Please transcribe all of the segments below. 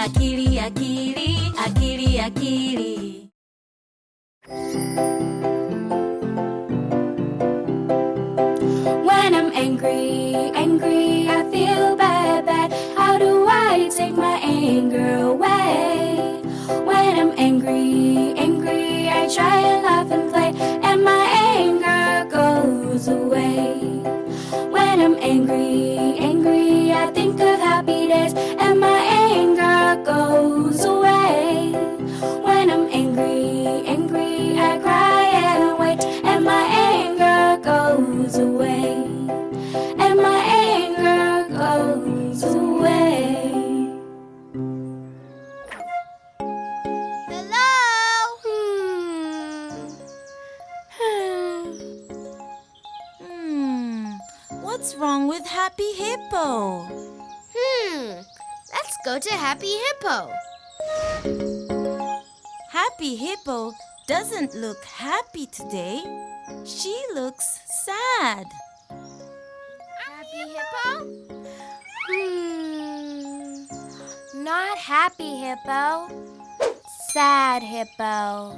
akili akili akili akili When I'm angry, angry, I feel bad, bad. How do I take my anger away? When I'm angry, angry, I try and laugh and play, and my anger goes away. When I'm angry, what's wrong with Happy Hippo? Hmm. Let's go to Happy Hippo. Happy Hippo doesn't look happy today. She looks sad. Happy Hippo? Hmm. Not happy hippo. Sad hippo.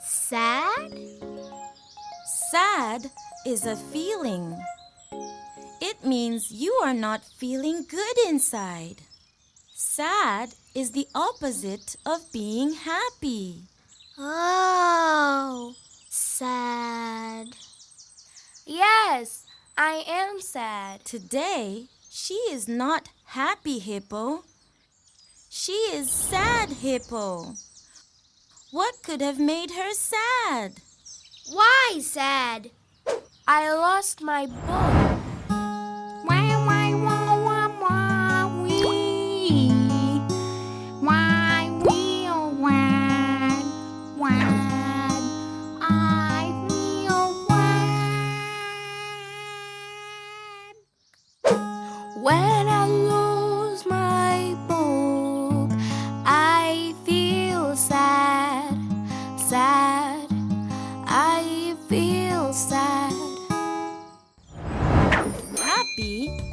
Sad? Sad is a feeling. It means you are not feeling good inside. Sad is the opposite of being happy. Oh, sad. Yes, I am sad. Today, she is not happy hippo. She is sad hippo. What could have made her sad? Why sad? I lost my book.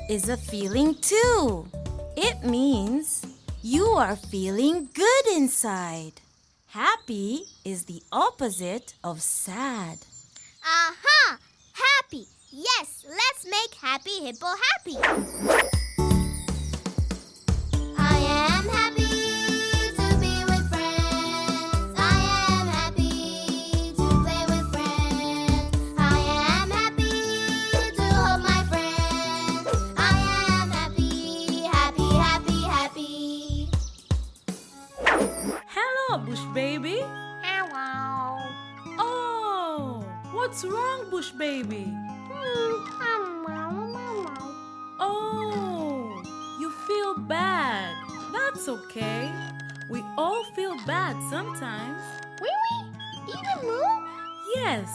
Is a feeling too. It means you are feeling good inside. Happy is the opposite of sad. Aha! Happy. Yes, let's make Happy Hippo happy. I am happy okay. We all feel bad sometimes. Really? Even Moo? Yes.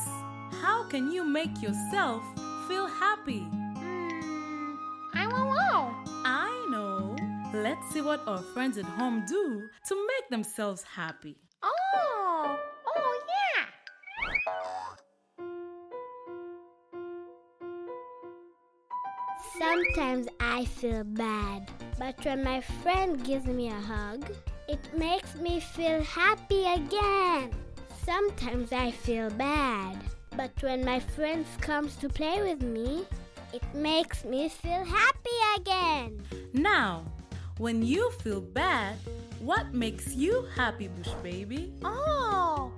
How can you make yourself feel happy? Hmm, I don't know. I know. Let's see what our friends at home do to make themselves happy. Sometimes I feel bad, but when my friend gives me a hug, it makes me feel happy again. Sometimes I feel bad, but when my friends comes to play with me, it makes me feel happy again. Now, when you feel bad, what makes you happy, Bush Baby? Oh,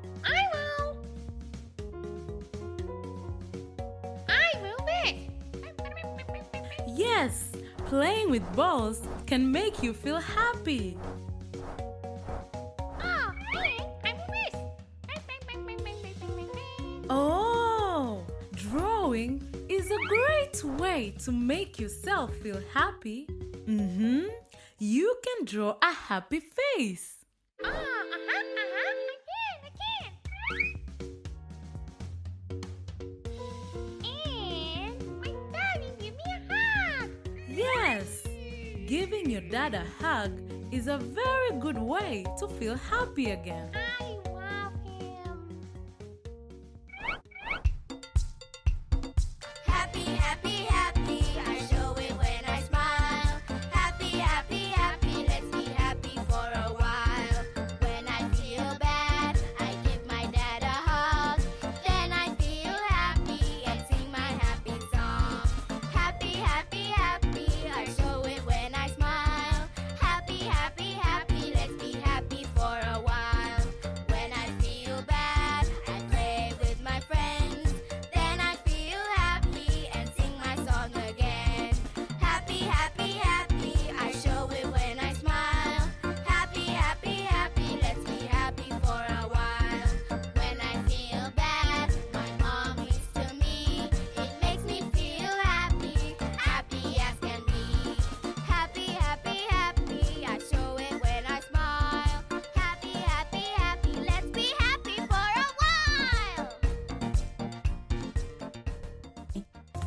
Playing with balls can make you feel happy. Oh, drawing is a great way to make yourself feel happy. Hmm, You can draw a happy face. Ah. Giving your dad a hug is a very good way to feel happy again.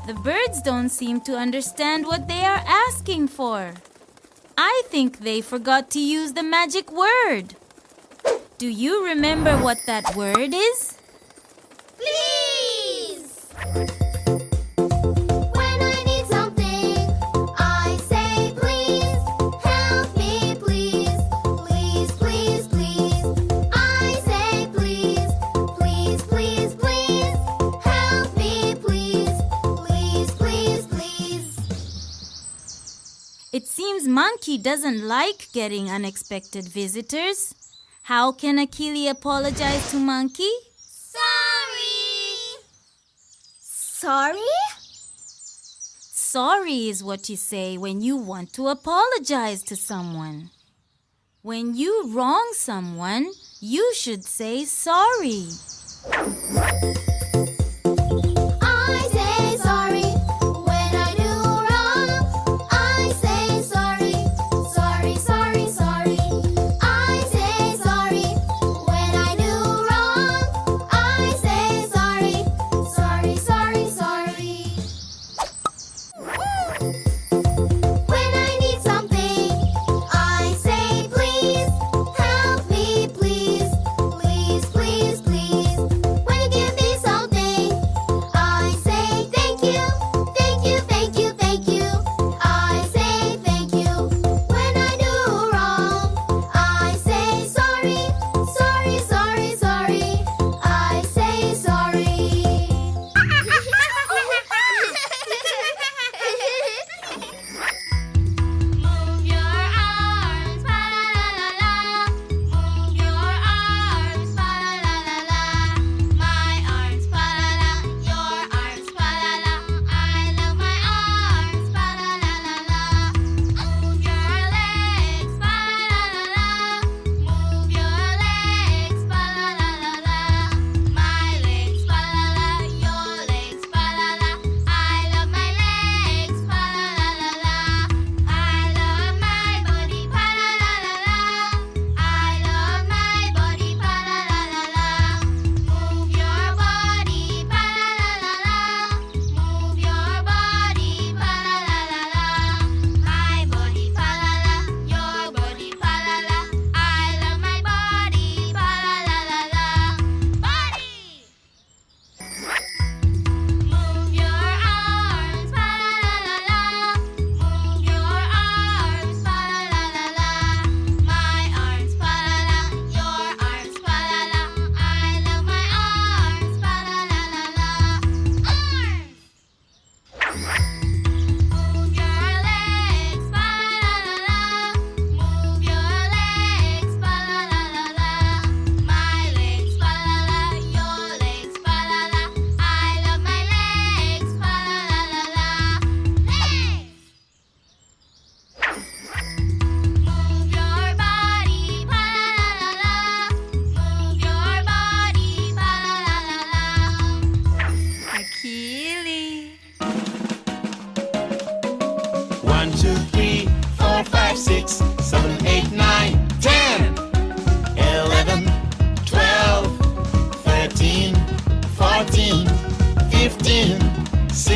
The birds don't seem to understand what they are asking for. I think they forgot to use the magic word. Do you remember what that word is? Please! Seems Monkey doesn't like getting unexpected visitors. How can Akili apologize to Monkey? Sorry! Sorry? Sorry is what you say when you want to apologize to someone. When you wrong someone, you should say sorry.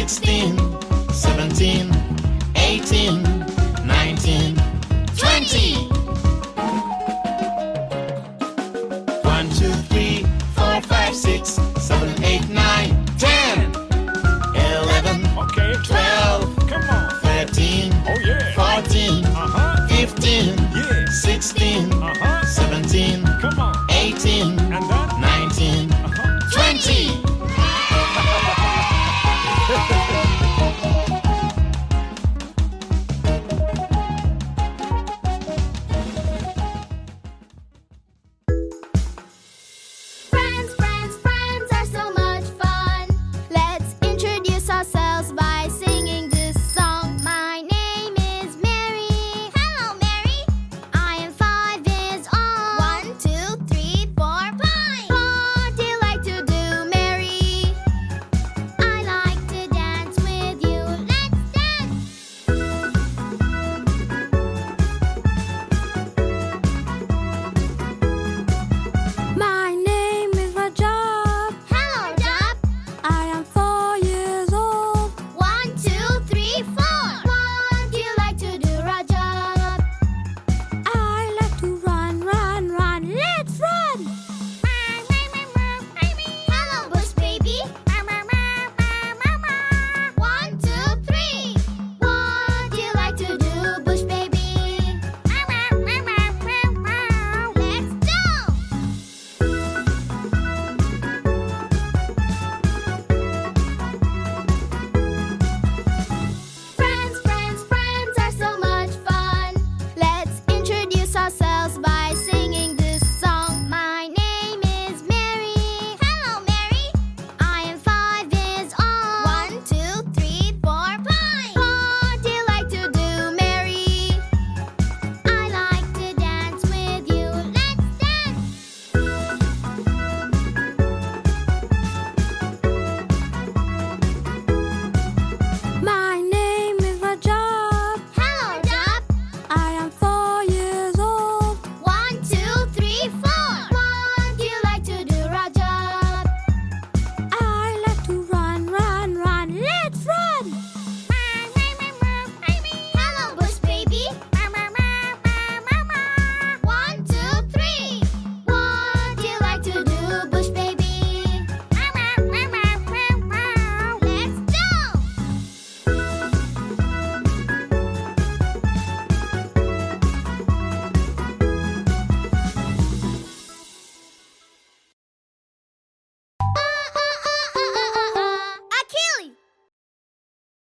16.